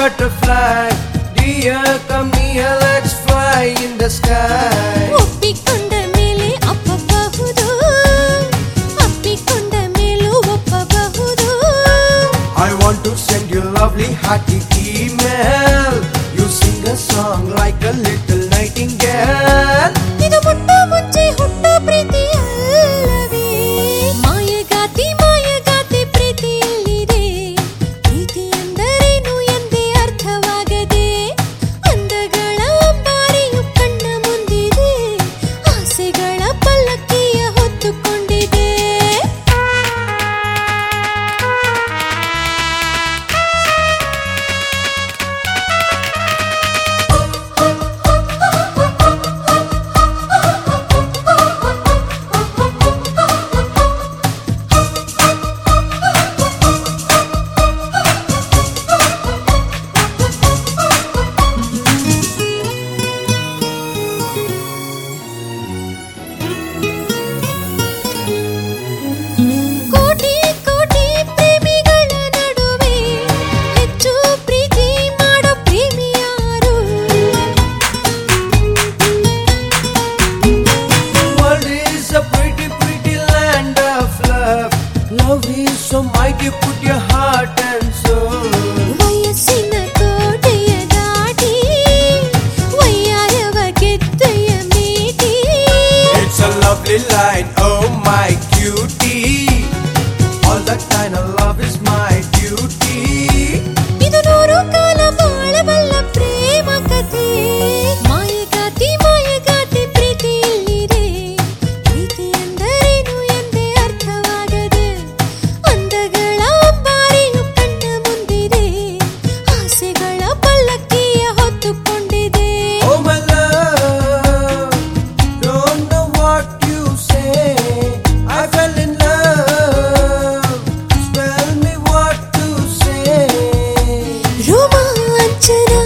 butterfly to know